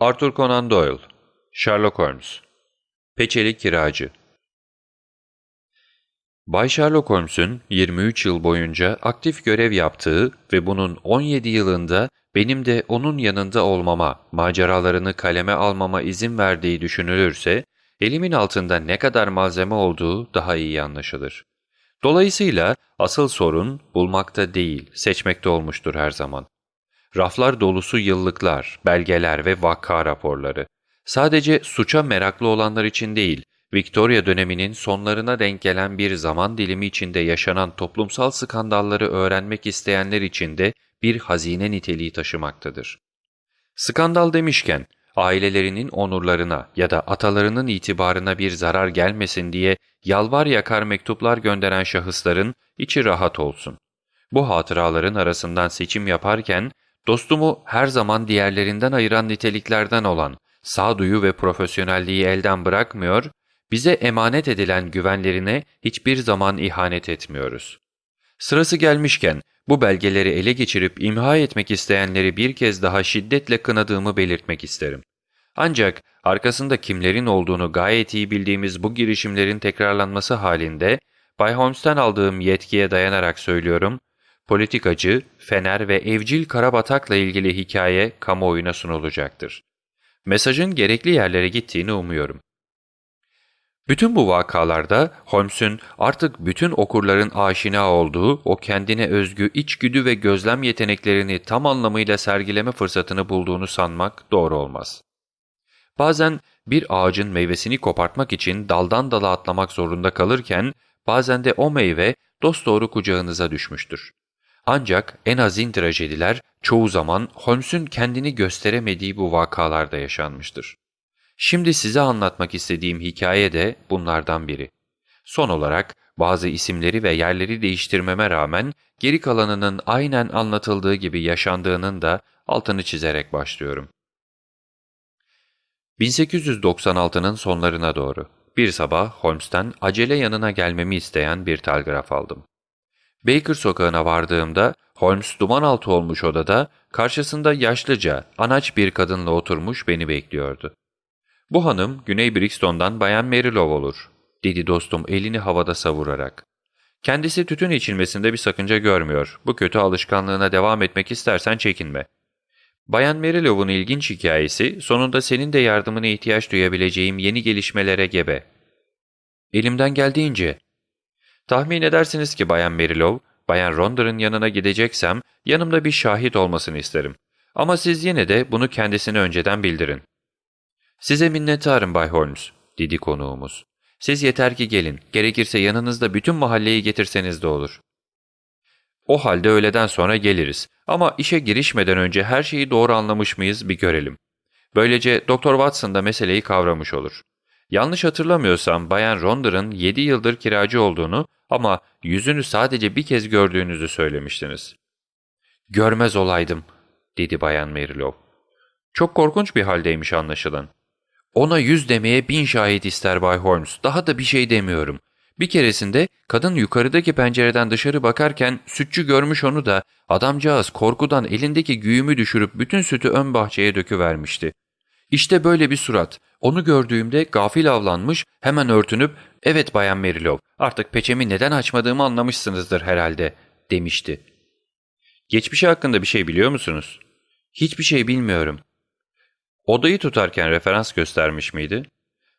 Arthur Conan Doyle, Sherlock Holmes, Peçeli Kiracı Bay Sherlock Holmes'un 23 yıl boyunca aktif görev yaptığı ve bunun 17 yılında benim de onun yanında olmama, maceralarını kaleme almama izin verdiği düşünülürse, elimin altında ne kadar malzeme olduğu daha iyi anlaşılır. Dolayısıyla asıl sorun bulmakta değil, seçmekte olmuştur her zaman. Raflar dolusu yıllıklar, belgeler ve vakka raporları. Sadece suça meraklı olanlar için değil, Victoria döneminin sonlarına denk gelen bir zaman dilimi içinde yaşanan toplumsal skandalları öğrenmek isteyenler için de bir hazine niteliği taşımaktadır. Skandal demişken, ailelerinin onurlarına ya da atalarının itibarına bir zarar gelmesin diye yalvar yakar mektuplar gönderen şahısların içi rahat olsun. Bu hatıraların arasından seçim yaparken, dostumu her zaman diğerlerinden ayıran niteliklerden olan sağduyu ve profesyonelliği elden bırakmıyor, bize emanet edilen güvenlerine hiçbir zaman ihanet etmiyoruz. Sırası gelmişken bu belgeleri ele geçirip imha etmek isteyenleri bir kez daha şiddetle kınadığımı belirtmek isterim. Ancak arkasında kimlerin olduğunu gayet iyi bildiğimiz bu girişimlerin tekrarlanması halinde Bay Holmes'ten aldığım yetkiye dayanarak söylüyorum, politikacı, fener ve evcil karabatakla ilgili hikaye kamuoyuna sunulacaktır. Mesajın gerekli yerlere gittiğini umuyorum. Bütün bu vakalarda Holmes'un artık bütün okurların aşina olduğu o kendine özgü içgüdü ve gözlem yeteneklerini tam anlamıyla sergileme fırsatını bulduğunu sanmak doğru olmaz. Bazen bir ağacın meyvesini kopartmak için daldan dala atlamak zorunda kalırken bazen de o meyve dosdoğru kucağınıza düşmüştür. Ancak en azin trajediler çoğu zaman Holmes'un kendini gösteremediği bu vakalarda yaşanmıştır. Şimdi size anlatmak istediğim hikaye de bunlardan biri. Son olarak bazı isimleri ve yerleri değiştirmeme rağmen geri kalanının aynen anlatıldığı gibi yaşandığının da altını çizerek başlıyorum. 1896'nın sonlarına doğru bir sabah Holmes'ten acele yanına gelmemi isteyen bir telgraf aldım. Baker sokağına vardığımda Holmes duman altı olmuş odada karşısında yaşlıca, anaç bir kadınla oturmuş beni bekliyordu. ''Bu hanım Güney Brixton'dan Bayan Marylow olur.'' dedi dostum elini havada savurarak. ''Kendisi tütün içilmesinde bir sakınca görmüyor. Bu kötü alışkanlığına devam etmek istersen çekinme.'' Bayan Marylow'un ilginç hikayesi sonunda senin de yardımına ihtiyaç duyabileceğim yeni gelişmelere gebe. Elimden geldiğince. Tahmin edersiniz ki Bayan Marylow, Bayan Ronder'ın yanına gideceksem yanımda bir şahit olmasını isterim. Ama siz yine de bunu kendisine önceden bildirin. ''Size minnettarım Bay Holmes.'' dedi konuğumuz. ''Siz yeter ki gelin, gerekirse yanınızda bütün mahalleyi getirseniz de olur.'' ''O halde öğleden sonra geliriz ama işe girişmeden önce her şeyi doğru anlamış mıyız bir görelim. Böylece Dr. Watson da meseleyi kavramış olur. Yanlış hatırlamıyorsam Bayan Ronder'ın 7 yıldır kiracı olduğunu ama yüzünü sadece bir kez gördüğünüzü söylemiştiniz.'' ''Görmez olaydım.'' dedi Bayan Marylow. Çok korkunç bir haldeymiş anlaşılan. Ona yüz demeye bin şahit ister Bay Holmes. Daha da bir şey demiyorum. Bir keresinde kadın yukarıdaki pencereden dışarı bakarken sütçü görmüş onu da adamcağız korkudan elindeki güğümü düşürüp bütün sütü ön bahçeye döküvermişti. İşte böyle bir surat. Onu gördüğümde gafil avlanmış hemen örtünüp ''Evet Bayan Merilov artık peçemi neden açmadığımı anlamışsınızdır herhalde'' demişti. ''Geçmişi hakkında bir şey biliyor musunuz?'' ''Hiçbir şey bilmiyorum. Odayı tutarken referans göstermiş miydi?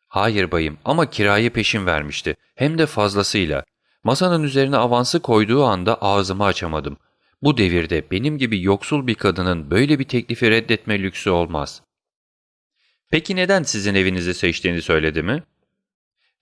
Hayır bayım ama kirayı peşin vermişti. Hem de fazlasıyla. Masanın üzerine avansı koyduğu anda ağzımı açamadım. Bu devirde benim gibi yoksul bir kadının böyle bir teklifi reddetme lüksü olmaz. Peki neden sizin evinizi seçtiğini söyledi mi?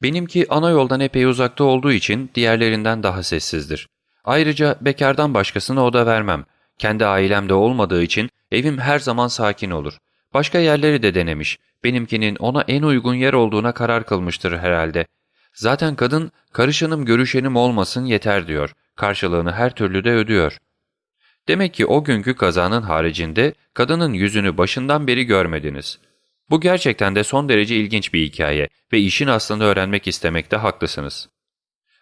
Benimki ana yoldan epey uzakta olduğu için diğerlerinden daha sessizdir. Ayrıca bekardan başkasına oda vermem. Kendi ailemde olmadığı için evim her zaman sakin olur. Başka yerleri de denemiş. Benimkinin ona en uygun yer olduğuna karar kılmıştır herhalde. Zaten kadın karışanım görüşenim olmasın yeter diyor. Karşılığını her türlü de ödüyor. Demek ki o günkü kazanın haricinde kadının yüzünü başından beri görmediniz. Bu gerçekten de son derece ilginç bir hikaye ve işin aslını öğrenmek istemekte haklısınız.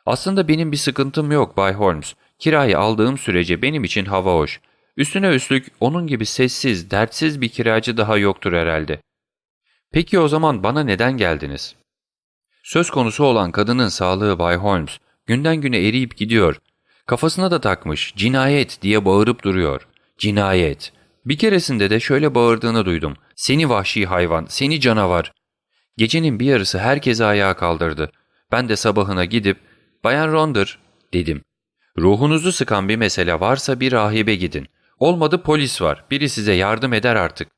Aslında benim bir sıkıntım yok Bay Holmes. Kirayı aldığım sürece benim için hava hoş. Üstüne üstlük onun gibi sessiz, dertsiz bir kiracı daha yoktur herhalde. Peki o zaman bana neden geldiniz? Söz konusu olan kadının sağlığı Bay Holmes günden güne eriyip gidiyor. Kafasına da takmış, cinayet diye bağırıp duruyor. Cinayet. Bir keresinde de şöyle bağırdığını duydum. Seni vahşi hayvan, seni canavar. Gecenin bir yarısı herkesi ayağa kaldırdı. Ben de sabahına gidip, Bayan Ronder dedim. Ruhunuzu sıkan bir mesele varsa bir rahibe gidin. Olmadı polis var, biri size yardım eder artık.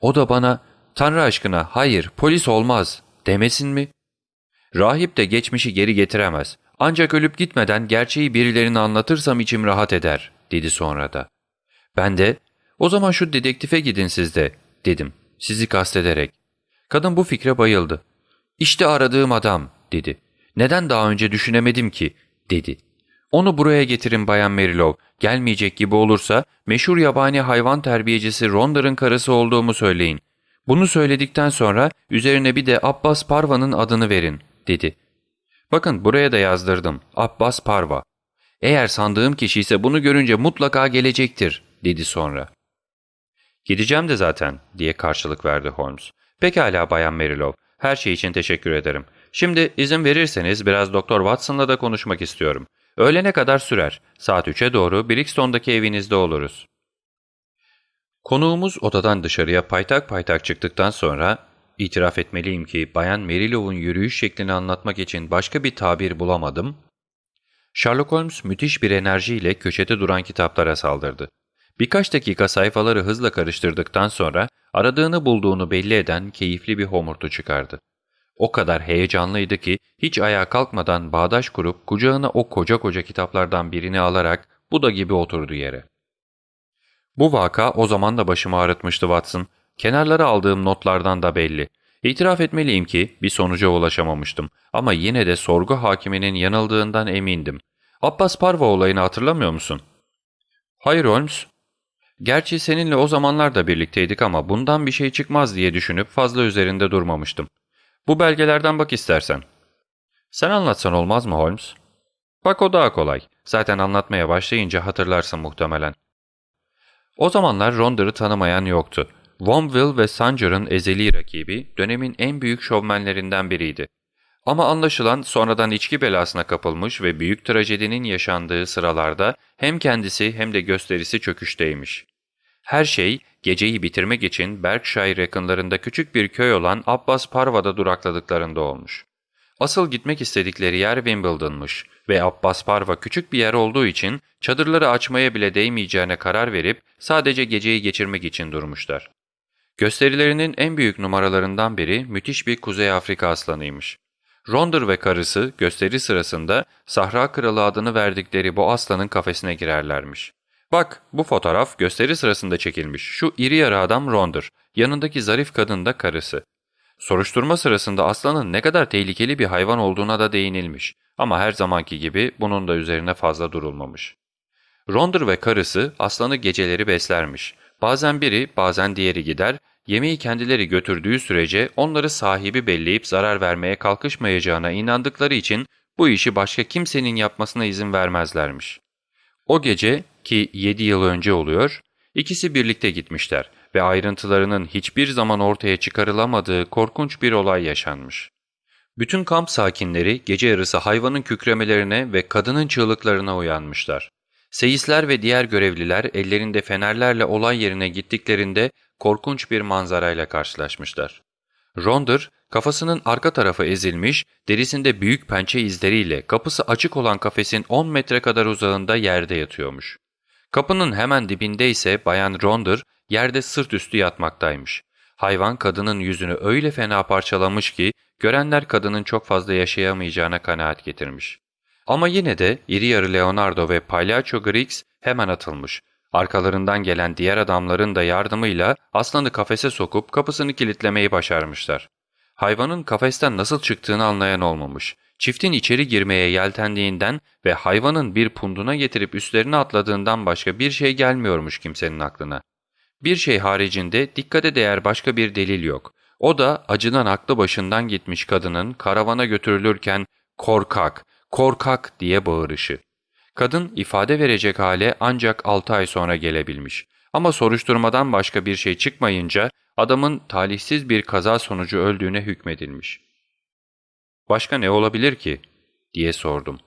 O da bana, Tanrı aşkına hayır polis olmaz demesin mi? Rahip de geçmişi geri getiremez. Ancak ölüp gitmeden gerçeği birilerine anlatırsam içim rahat eder, dedi sonra da. Ben de, o zaman şu dedektife gidin siz de, dedim, sizi kastederek. Kadın bu fikre bayıldı. İşte aradığım adam, dedi. Neden daha önce düşünemedim ki, dedi. Onu buraya getirin Bayan Merilov. Gelmeyecek gibi olursa meşhur yabani hayvan terbiyecisi Ronder'ın karısı olduğumu söyleyin. Bunu söyledikten sonra üzerine bir de Abbas Parva'nın adını verin, dedi. Bakın buraya da yazdırdım. Abbas Parva. Eğer sandığım kişi ise bunu görünce mutlaka gelecektir, dedi sonra. Gideceğim de zaten, diye karşılık verdi Holmes. Pekala Bayan Merilov, her şey için teşekkür ederim. Şimdi izin verirseniz biraz Doktor Watson'la da konuşmak istiyorum. Öğlene kadar sürer. Saat 3'e doğru Brixton'daki evinizde oluruz. Konuğumuz odadan dışarıya paytak paytak çıktıktan sonra itiraf etmeliyim ki Bayan Merilov'un yürüyüş şeklini anlatmak için başka bir tabir bulamadım. Sherlock Holmes müthiş bir enerjiyle köşede duran kitaplara saldırdı. Birkaç dakika sayfaları hızla karıştırdıktan sonra aradığını bulduğunu belli eden keyifli bir homurtu çıkardı. O kadar heyecanlıydı ki hiç ayağa kalkmadan bağdaş kurup kucağına o koca koca kitaplardan birini alarak Buda gibi oturdu yere. Bu vaka o zaman da başımı ağrıtmıştı Watson. Kenarlara aldığım notlardan da belli. İtiraf etmeliyim ki bir sonuca ulaşamamıştım ama yine de sorgu hakiminin yanıldığından emindim. Abbas Parva olayını hatırlamıyor musun? Hayır Holmes. Gerçi seninle o zamanlar da birlikteydik ama bundan bir şey çıkmaz diye düşünüp fazla üzerinde durmamıştım. Bu belgelerden bak istersen. Sen anlatsan olmaz mı Holmes? Bak o daha kolay. Zaten anlatmaya başlayınca hatırlarsın muhtemelen. O zamanlar Ronder'ı tanımayan yoktu. Womville ve Sanger'ın ezeli rakibi dönemin en büyük şovmenlerinden biriydi. Ama anlaşılan sonradan içki belasına kapılmış ve büyük trajedinin yaşandığı sıralarda hem kendisi hem de gösterisi çöküşteymiş. Her şey geceyi bitirmek için Berkshire yakınlarında küçük bir köy olan Abbas Parva'da durakladıklarında olmuş. Asıl gitmek istedikleri yer Wimbledon'mış ve Abbas Parva küçük bir yer olduğu için çadırları açmaya bile değmeyeceğine karar verip sadece geceyi geçirmek için durmuşlar. Gösterilerinin en büyük numaralarından biri müthiş bir Kuzey Afrika aslanıymış. Ronder ve karısı gösteri sırasında Sahra Kralı adını verdikleri bu aslanın kafesine girerlermiş. Bak bu fotoğraf gösteri sırasında çekilmiş. Şu iri yarı adam Ronder, yanındaki zarif kadın da karısı. Soruşturma sırasında aslanın ne kadar tehlikeli bir hayvan olduğuna da değinilmiş. Ama her zamanki gibi bunun da üzerine fazla durulmamış. Ronder ve karısı aslanı geceleri beslermiş. Bazen biri bazen diğeri gider, yemeği kendileri götürdüğü sürece onları sahibi belleyip zarar vermeye kalkışmayacağına inandıkları için bu işi başka kimsenin yapmasına izin vermezlermiş. O gece ki 7 yıl önce oluyor, ikisi birlikte gitmişler ve ayrıntılarının hiçbir zaman ortaya çıkarılamadığı korkunç bir olay yaşanmış. Bütün kamp sakinleri gece yarısı hayvanın kükremelerine ve kadının çığlıklarına uyanmışlar. Seyisler ve diğer görevliler ellerinde fenerlerle olay yerine gittiklerinde korkunç bir manzarayla karşılaşmışlar. Ronder, kafasının arka tarafı ezilmiş, derisinde büyük pençe izleriyle kapısı açık olan kafesin 10 metre kadar uzağında yerde yatıyormuş. Kapının hemen dibinde ise Bayan Ronder yerde sırt üstü yatmaktaymış. Hayvan kadının yüzünü öyle fena parçalamış ki görenler kadının çok fazla yaşayamayacağına kanaat getirmiş. Ama yine de iri yarı Leonardo ve Palyaço Griggs hemen atılmış. Arkalarından gelen diğer adamların da yardımıyla aslanı kafese sokup kapısını kilitlemeyi başarmışlar. Hayvanın kafesten nasıl çıktığını anlayan olmamış. Çiftin içeri girmeye yeltendiğinden ve hayvanın bir punduna getirip üstlerine atladığından başka bir şey gelmiyormuş kimsenin aklına. Bir şey haricinde dikkate değer başka bir delil yok. O da acıdan aklı başından gitmiş kadının karavana götürülürken korkak, korkak diye bağırışı. Kadın ifade verecek hale ancak 6 ay sonra gelebilmiş. Ama soruşturmadan başka bir şey çıkmayınca adamın talihsiz bir kaza sonucu öldüğüne hükmedilmiş. ''Başka ne olabilir ki?'' diye sordum.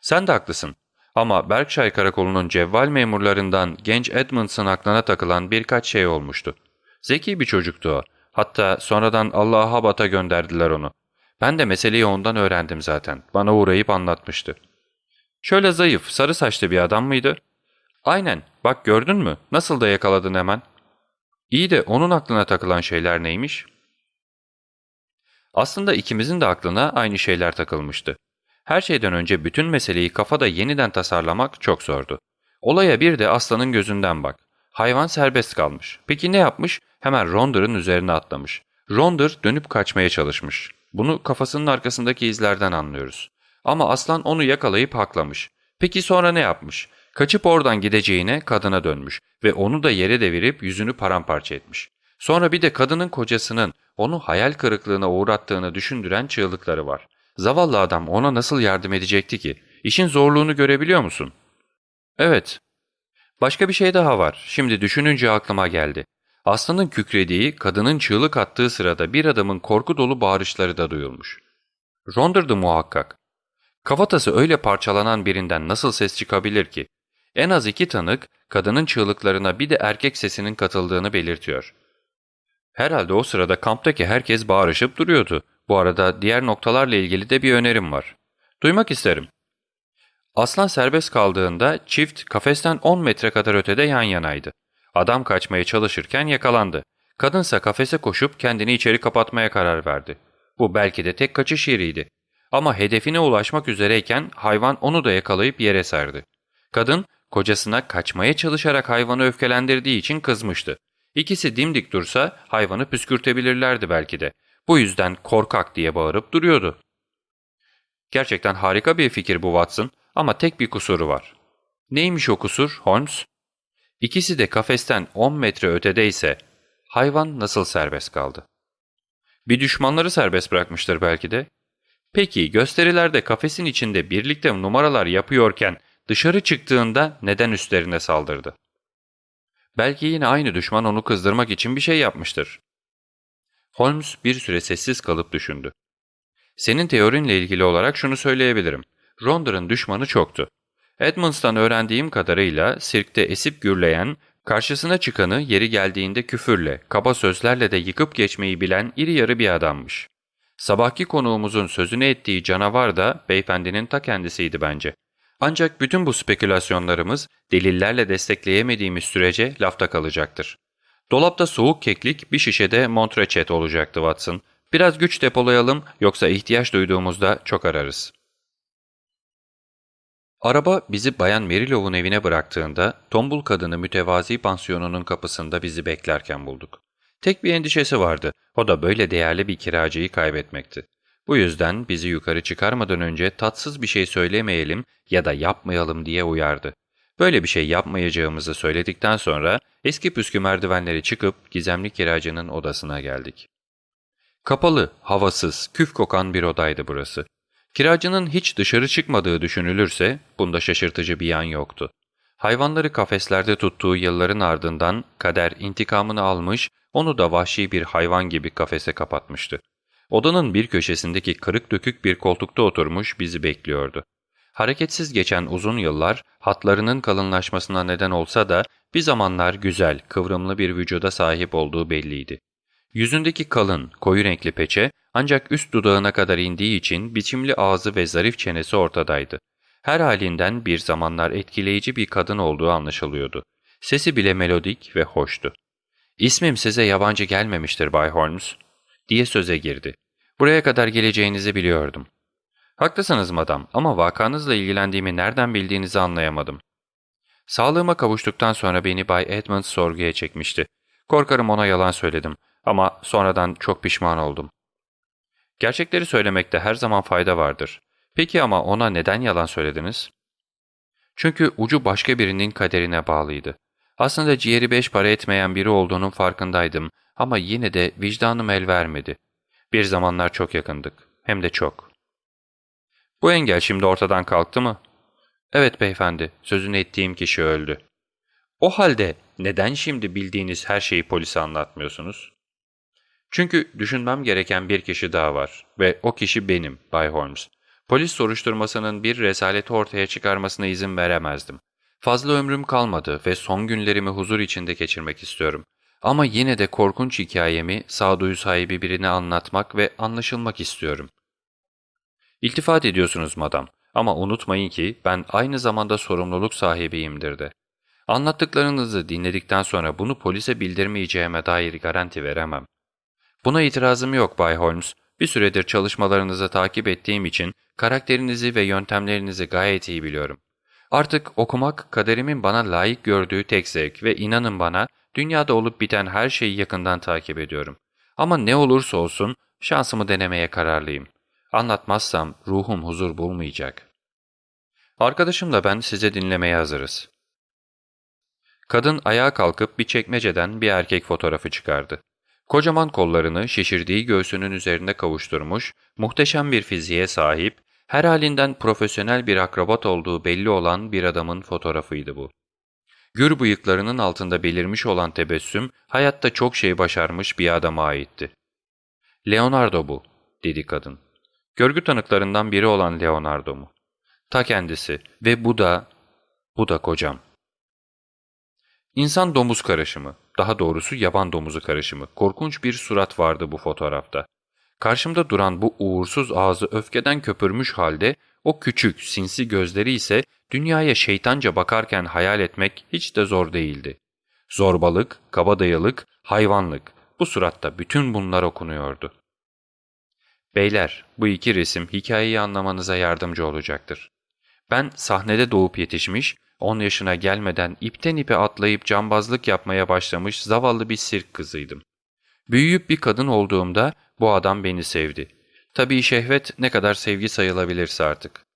''Sen de haklısın. Ama Berkshire Karakolu'nun cevval memurlarından genç Edmunds'ın aklına takılan birkaç şey olmuştu. Zeki bir çocuktu o. Hatta sonradan Allah'a bata gönderdiler onu. Ben de meseleyi ondan öğrendim zaten. Bana uğrayıp anlatmıştı. Şöyle zayıf, sarı saçlı bir adam mıydı? Aynen, bak gördün mü? Nasıl da yakaladın hemen. İyi de onun aklına takılan şeyler neymiş? Aslında ikimizin de aklına aynı şeyler takılmıştı. Her şeyden önce bütün meseleyi kafada yeniden tasarlamak çok zordu. Olaya bir de aslanın gözünden bak. Hayvan serbest kalmış. Peki ne yapmış? Hemen Ronder'ın üzerine atlamış. Ronder dönüp kaçmaya çalışmış. Bunu kafasının arkasındaki izlerden anlıyoruz. Ama aslan onu yakalayıp haklamış. Peki sonra ne yapmış? Kaçıp oradan gideceğine kadına dönmüş ve onu da yere devirip yüzünü paramparça etmiş. Sonra bir de kadının kocasının onu hayal kırıklığına uğrattığını düşündüren çığlıkları var. Zavallı adam ona nasıl yardım edecekti ki? İşin zorluğunu görebiliyor musun? Evet. Başka bir şey daha var. Şimdi düşününce aklıma geldi. Aslanın kükrediği, kadının çığlık attığı sırada bir adamın korku dolu bağırışları da duyulmuş. Ronder'dı muhakkak. Kafatası öyle parçalanan birinden nasıl ses çıkabilir ki? En az iki tanık, kadının çığlıklarına bir de erkek sesinin katıldığını belirtiyor. Herhalde o sırada kamptaki herkes bağırışıp duruyordu. Bu arada diğer noktalarla ilgili de bir önerim var. Duymak isterim. Aslan serbest kaldığında çift kafesten 10 metre kadar ötede yan yanaydı. Adam kaçmaya çalışırken yakalandı. Kadınsa kafese koşup kendini içeri kapatmaya karar verdi. Bu belki de tek kaçış yeriydi. Ama hedefine ulaşmak üzereyken hayvan onu da yakalayıp yere serdi. Kadın kocasına kaçmaya çalışarak hayvanı öfkelendirdiği için kızmıştı. İkisi dimdik dursa hayvanı püskürtebilirlerdi belki de. Bu yüzden korkak diye bağırıp duruyordu. Gerçekten harika bir fikir bu Watson ama tek bir kusuru var. Neymiş o kusur Holmes? İkisi de kafesten 10 metre ötedeyse hayvan nasıl serbest kaldı? Bir düşmanları serbest bırakmıştır belki de. Peki gösterilerde kafesin içinde birlikte numaralar yapıyorken dışarı çıktığında neden üstlerine saldırdı? Belki yine aynı düşman onu kızdırmak için bir şey yapmıştır. Holmes bir süre sessiz kalıp düşündü. Senin teorinle ilgili olarak şunu söyleyebilirim. Ronder'ın düşmanı çoktu. Edmunds'tan öğrendiğim kadarıyla sirkte esip gürleyen, karşısına çıkanı yeri geldiğinde küfürle, kaba sözlerle de yıkıp geçmeyi bilen iri yarı bir adammış. Sabahki konuğumuzun sözünü ettiği canavar da beyefendinin ta kendisiydi bence. Ancak bütün bu spekülasyonlarımız delillerle destekleyemediğimiz sürece lafta kalacaktır. Dolapta soğuk keklik, bir şişede Montrechet olacaktı Watson. Biraz güç depolayalım yoksa ihtiyaç duyduğumuzda çok ararız. Araba bizi Bayan Merilov'un evine bıraktığında tombul kadını mütevazi pansiyonunun kapısında bizi beklerken bulduk. Tek bir endişesi vardı, o da böyle değerli bir kiracıyı kaybetmekti. Bu yüzden bizi yukarı çıkarmadan önce tatsız bir şey söylemeyelim ya da yapmayalım diye uyardı. Böyle bir şey yapmayacağımızı söyledikten sonra eski püskü merdivenleri çıkıp gizemli kiracının odasına geldik. Kapalı, havasız, küf kokan bir odaydı burası. Kiracının hiç dışarı çıkmadığı düşünülürse bunda şaşırtıcı bir yan yoktu. Hayvanları kafeslerde tuttuğu yılların ardından kader intikamını almış, onu da vahşi bir hayvan gibi kafese kapatmıştı. Odanın bir köşesindeki kırık dökük bir koltukta oturmuş bizi bekliyordu. Hareketsiz geçen uzun yıllar hatlarının kalınlaşmasına neden olsa da bir zamanlar güzel, kıvrımlı bir vücuda sahip olduğu belliydi. Yüzündeki kalın, koyu renkli peçe ancak üst dudağına kadar indiği için biçimli ağzı ve zarif çenesi ortadaydı. Her halinden bir zamanlar etkileyici bir kadın olduğu anlaşılıyordu. Sesi bile melodik ve hoştu. ''İsmim size yabancı gelmemiştir Bay Holmes.'' diye söze girdi. ''Buraya kadar geleceğinizi biliyordum. Haklısınız madam ama vakanızla ilgilendiğimi nereden bildiğinizi anlayamadım. Sağlığıma kavuştuktan sonra beni Bay Edmonds sorguya çekmişti. Korkarım ona yalan söyledim ama sonradan çok pişman oldum. Gerçekleri söylemekte her zaman fayda vardır. Peki ama ona neden yalan söylediniz? Çünkü ucu başka birinin kaderine bağlıydı. Aslında ciğeri beş para etmeyen biri olduğunun farkındaydım ama yine de vicdanım el vermedi. Bir zamanlar çok yakındık. Hem de çok. Bu engel şimdi ortadan kalktı mı? Evet beyefendi, sözünü ettiğim kişi öldü. O halde neden şimdi bildiğiniz her şeyi polise anlatmıyorsunuz? Çünkü düşünmem gereken bir kişi daha var ve o kişi benim, Bay Holmes. Polis soruşturmasının bir resaleti ortaya çıkarmasına izin veremezdim. Fazla ömrüm kalmadı ve son günlerimi huzur içinde geçirmek istiyorum. Ama yine de korkunç hikayemi sağduyu sahibi birine anlatmak ve anlaşılmak istiyorum. İltifat ediyorsunuz madam ama unutmayın ki ben aynı zamanda sorumluluk sahibiyimdir de. Anlattıklarınızı dinledikten sonra bunu polise bildirmeyeceğime dair garanti veremem. Buna itirazım yok Bay Holmes. Bir süredir çalışmalarınızı takip ettiğim için karakterinizi ve yöntemlerinizi gayet iyi biliyorum. Artık okumak kaderimin bana layık gördüğü tek zevk ve inanın bana dünyada olup biten her şeyi yakından takip ediyorum. Ama ne olursa olsun şansımı denemeye kararlıyım. Anlatmazsam ruhum huzur bulmayacak. Arkadaşımla ben size dinlemeye hazırız. Kadın ayağa kalkıp bir çekmeceden bir erkek fotoğrafı çıkardı. Kocaman kollarını şişirdiği göğsünün üzerinde kavuşturmuş, muhteşem bir fiziğe sahip, her halinden profesyonel bir akrobat olduğu belli olan bir adamın fotoğrafıydı bu. Gür bıyıklarının altında belirmiş olan tebessüm, hayatta çok şey başarmış bir adama aitti. ''Leonardo bu.'' dedi kadın. Görgü tanıklarından biri olan Leonardo mu? Ta kendisi ve bu da, bu da kocam. İnsan domuz karışımı, daha doğrusu yaban domuzu karışımı, korkunç bir surat vardı bu fotoğrafta. Karşımda duran bu uğursuz ağzı öfkeden köpürmüş halde o küçük, sinsi gözleri ise dünyaya şeytanca bakarken hayal etmek hiç de zor değildi. Zorbalık, kabadayılık, hayvanlık, bu suratta bütün bunlar okunuyordu. Beyler, bu iki resim hikayeyi anlamanıza yardımcı olacaktır. Ben sahnede doğup yetişmiş, 10 yaşına gelmeden ipten ipe atlayıp cambazlık yapmaya başlamış zavallı bir sirk kızıydım. Büyüyüp bir kadın olduğumda bu adam beni sevdi. Tabii şehvet ne kadar sevgi sayılabilirse artık.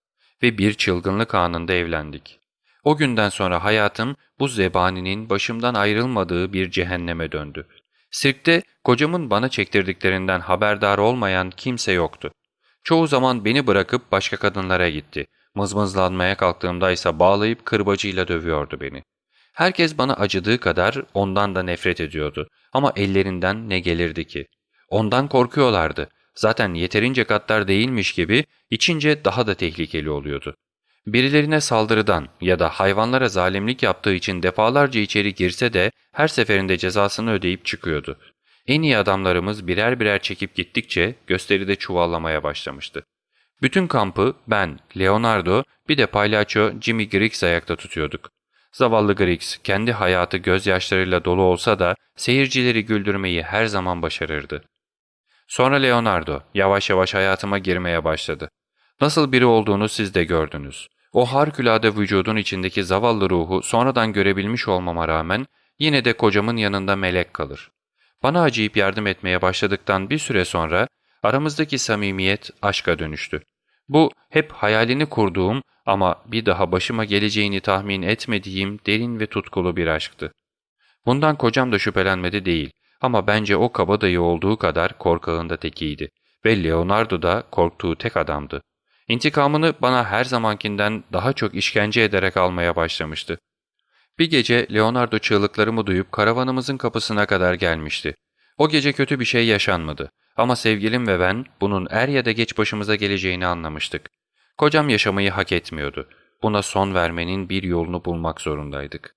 Ve bir çılgınlık anında evlendik. O günden sonra hayatım bu zebaninin başımdan ayrılmadığı bir cehenneme döndü. Sirkte kocamın bana çektirdiklerinden haberdar olmayan kimse yoktu. Çoğu zaman beni bırakıp başka kadınlara gitti. Mızmızlanmaya kalktığımda ise bağlayıp kırbacıyla dövüyordu beni. Herkes bana acıdığı kadar ondan da nefret ediyordu. Ama ellerinden ne gelirdi ki? Ondan korkuyorlardı. Zaten yeterince katlar değilmiş gibi içince daha da tehlikeli oluyordu. Birilerine saldırıdan ya da hayvanlara zalimlik yaptığı için defalarca içeri girse de her seferinde cezasını ödeyip çıkıyordu. En iyi adamlarımız birer birer çekip gittikçe gösteride çuvallamaya başlamıştı. Bütün kampı ben, Leonardo, bir de palyaço Jimmy Griggs ayakta tutuyorduk. Zavallı Griggs kendi hayatı gözyaşlarıyla dolu olsa da seyircileri güldürmeyi her zaman başarırdı. Sonra Leonardo yavaş yavaş hayatıma girmeye başladı. Nasıl biri olduğunu siz de gördünüz. O harikulade vücudun içindeki zavallı ruhu sonradan görebilmiş olmama rağmen yine de kocamın yanında melek kalır. Bana acıyıp yardım etmeye başladıktan bir süre sonra aramızdaki samimiyet aşka dönüştü. Bu hep hayalini kurduğum ama bir daha başıma geleceğini tahmin etmediğim derin ve tutkulu bir aşktı. Bundan kocam da şüphelenmedi değil ama bence o kabadayı olduğu kadar korkağında tekiydi ve Leonardo da korktuğu tek adamdı. İntikamını bana her zamankinden daha çok işkence ederek almaya başlamıştı. Bir gece Leonardo çığlıklarımı duyup karavanımızın kapısına kadar gelmişti. O gece kötü bir şey yaşanmadı ama sevgilim ve ben bunun er ya da geç başımıza geleceğini anlamıştık. Kocam yaşamayı hak etmiyordu. Buna son vermenin bir yolunu bulmak zorundaydık.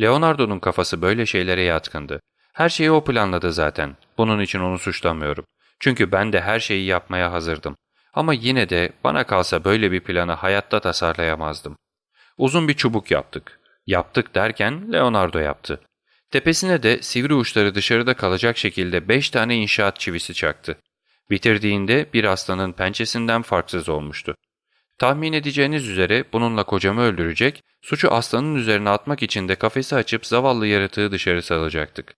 Leonardo'nun kafası böyle şeylere yatkındı. Her şeyi o planladı zaten. Bunun için onu suçlamıyorum. Çünkü ben de her şeyi yapmaya hazırdım. Ama yine de bana kalsa böyle bir planı hayatta tasarlayamazdım. Uzun bir çubuk yaptık. Yaptık derken Leonardo yaptı. Tepesine de sivri uçları dışarıda kalacak şekilde beş tane inşaat çivisi çaktı. Bitirdiğinde bir aslanın pençesinden farksız olmuştu. Tahmin edeceğiniz üzere bununla kocamı öldürecek, suçu aslanın üzerine atmak için de kafesi açıp zavallı yaratığı dışarı salacaktık.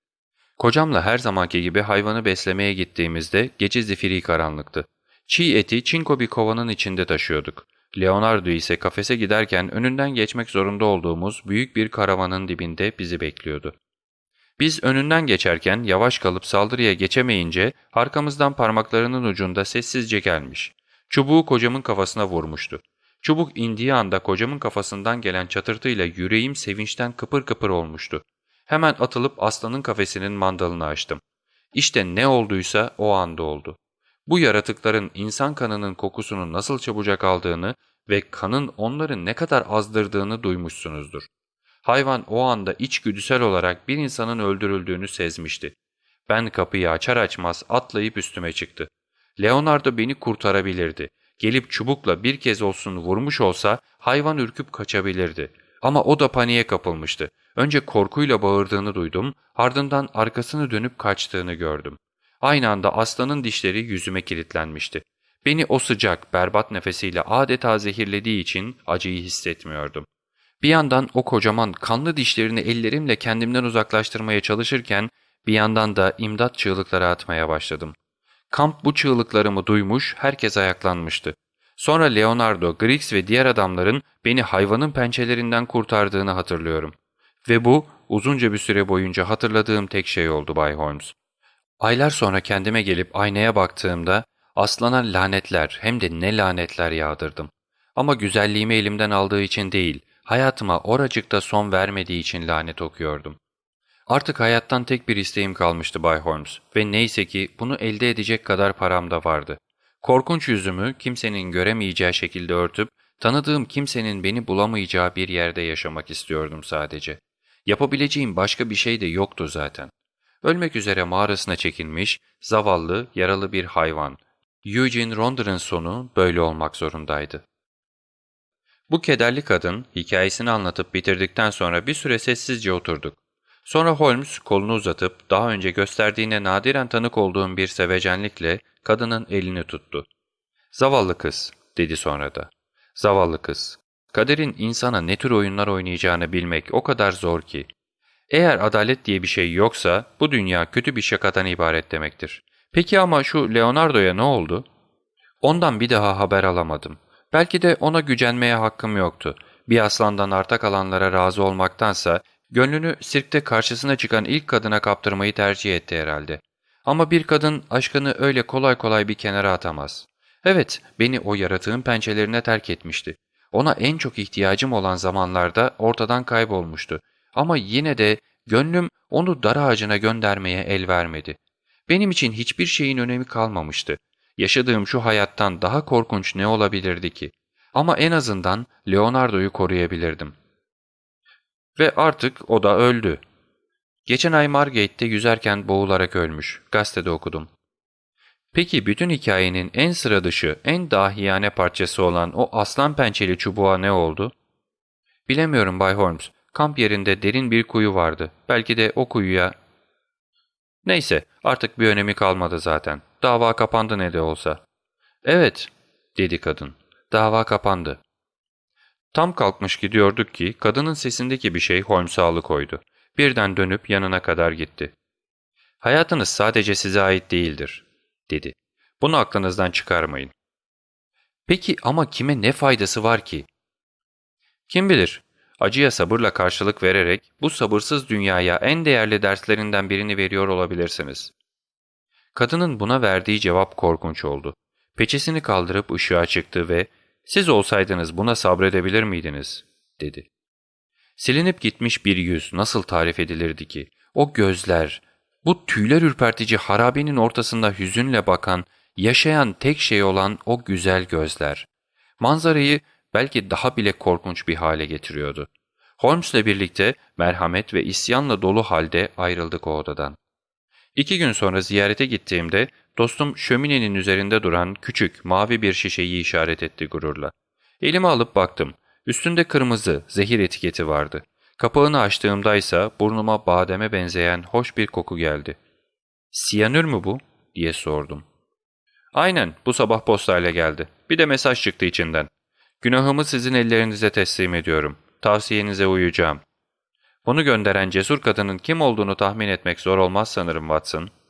Kocamla her zamanki gibi hayvanı beslemeye gittiğimizde gece zifiri karanlıktı. Çiğ eti çinko bir kovanın içinde taşıyorduk. Leonardo ise kafese giderken önünden geçmek zorunda olduğumuz büyük bir karavanın dibinde bizi bekliyordu. Biz önünden geçerken yavaş kalıp saldırıya geçemeyince arkamızdan parmaklarının ucunda sessizce gelmiş. Çubuğu kocamın kafasına vurmuştu. Çubuk indiği anda kocamın kafasından gelen çatırtıyla yüreğim sevinçten kıpır kıpır olmuştu. Hemen atılıp aslanın kafesinin mandalını açtım. İşte ne olduysa o anda oldu. Bu yaratıkların insan kanının kokusunu nasıl çabucak aldığını ve kanın onları ne kadar azdırdığını duymuşsunuzdur. Hayvan o anda içgüdüsel olarak bir insanın öldürüldüğünü sezmişti. Ben kapıyı açar açmaz atlayıp üstüme çıktı. Leonardo beni kurtarabilirdi. Gelip çubukla bir kez olsun vurmuş olsa hayvan ürküp kaçabilirdi. Ama o da paniğe kapılmıştı. Önce korkuyla bağırdığını duydum, ardından arkasını dönüp kaçtığını gördüm. Aynı anda aslanın dişleri yüzüme kilitlenmişti. Beni o sıcak, berbat nefesiyle adeta zehirlediği için acıyı hissetmiyordum. Bir yandan o kocaman kanlı dişlerini ellerimle kendimden uzaklaştırmaya çalışırken bir yandan da imdat çığlıkları atmaya başladım. Kamp bu çığlıklarımı duymuş, herkes ayaklanmıştı. Sonra Leonardo, Griggs ve diğer adamların beni hayvanın pençelerinden kurtardığını hatırlıyorum. Ve bu uzunca bir süre boyunca hatırladığım tek şey oldu Bay Holmes. Aylar sonra kendime gelip aynaya baktığımda aslana lanetler hem de ne lanetler yağdırdım. Ama güzelliğimi elimden aldığı için değil, hayatıma oracıkta son vermediği için lanet okuyordum. Artık hayattan tek bir isteğim kalmıştı Bay Holmes ve neyse ki bunu elde edecek kadar param da vardı. Korkunç yüzümü kimsenin göremeyeceği şekilde örtüp, tanıdığım kimsenin beni bulamayacağı bir yerde yaşamak istiyordum sadece. Yapabileceğim başka bir şey de yoktu zaten. Ölmek üzere mağarasına çekilmiş, zavallı, yaralı bir hayvan. Eugene Ronder'ın sonu böyle olmak zorundaydı. Bu kederli kadın hikayesini anlatıp bitirdikten sonra bir süre sessizce oturduk. Sonra Holmes kolunu uzatıp daha önce gösterdiğine nadiren tanık olduğum bir sevecenlikle kadının elini tuttu. ''Zavallı kız'' dedi sonra da. ''Zavallı kız. Kaderin insana ne tür oyunlar oynayacağını bilmek o kadar zor ki. Eğer adalet diye bir şey yoksa bu dünya kötü bir şakadan ibaret demektir. Peki ama şu Leonardo'ya ne oldu? Ondan bir daha haber alamadım. Belki de ona gücenmeye hakkım yoktu. Bir aslandan arta kalanlara razı olmaktansa gönlünü sirkte karşısına çıkan ilk kadına kaptırmayı tercih etti herhalde. Ama bir kadın aşkını öyle kolay kolay bir kenara atamaz. Evet, beni o yaratığın pençelerine terk etmişti. Ona en çok ihtiyacım olan zamanlarda ortadan kaybolmuştu. Ama yine de gönlüm onu dar ağacına göndermeye el vermedi. Benim için hiçbir şeyin önemi kalmamıştı. Yaşadığım şu hayattan daha korkunç ne olabilirdi ki? Ama en azından Leonardo'yu koruyabilirdim. Ve artık o da öldü. Geçen ay Margate'de yüzerken boğularak ölmüş. Gazetede okudum. Peki bütün hikayenin en sıra dışı, en dahiyane parçası olan o aslan pençeli çubuğa ne oldu? Bilemiyorum Bay Holmes. Kamp yerinde derin bir kuyu vardı. Belki de o kuyuya... Neyse artık bir önemi kalmadı zaten. Dava kapandı ne de olsa. Evet dedi kadın. Dava kapandı. Tam kalkmış gidiyorduk ki kadının sesindeki bir şey Holmes'u alıkoydu. Birden dönüp yanına kadar gitti. Hayatınız sadece size ait değildir, dedi. Bunu aklınızdan çıkarmayın. Peki ama kime ne faydası var ki? Kim bilir, acıya sabırla karşılık vererek bu sabırsız dünyaya en değerli derslerinden birini veriyor olabilirsiniz. Kadının buna verdiği cevap korkunç oldu. Peçesini kaldırıp ışığa çıktı ve ''Siz olsaydınız buna sabredebilir miydiniz?'' dedi. Silinip gitmiş bir yüz nasıl tarif edilirdi ki? O gözler, bu tüyler ürpertici harabenin ortasında hüzünle bakan, yaşayan tek şey olan o güzel gözler. Manzarayı belki daha bile korkunç bir hale getiriyordu. Holmes'le birlikte merhamet ve isyanla dolu halde ayrıldık o odadan. İki gün sonra ziyarete gittiğimde dostum şöminenin üzerinde duran küçük mavi bir şişeyi işaret etti gururla. Elime alıp baktım. Üstünde kırmızı, zehir etiketi vardı. Kapağını açtığımda ise burnuma bademe benzeyen hoş bir koku geldi. ''Siyanür mü bu?'' diye sordum. ''Aynen, bu sabah postayla geldi. Bir de mesaj çıktı içinden. Günahımı sizin ellerinize teslim ediyorum. Tavsiyenize uyacağım. Bunu gönderen cesur kadının kim olduğunu tahmin etmek zor olmaz sanırım Watson.''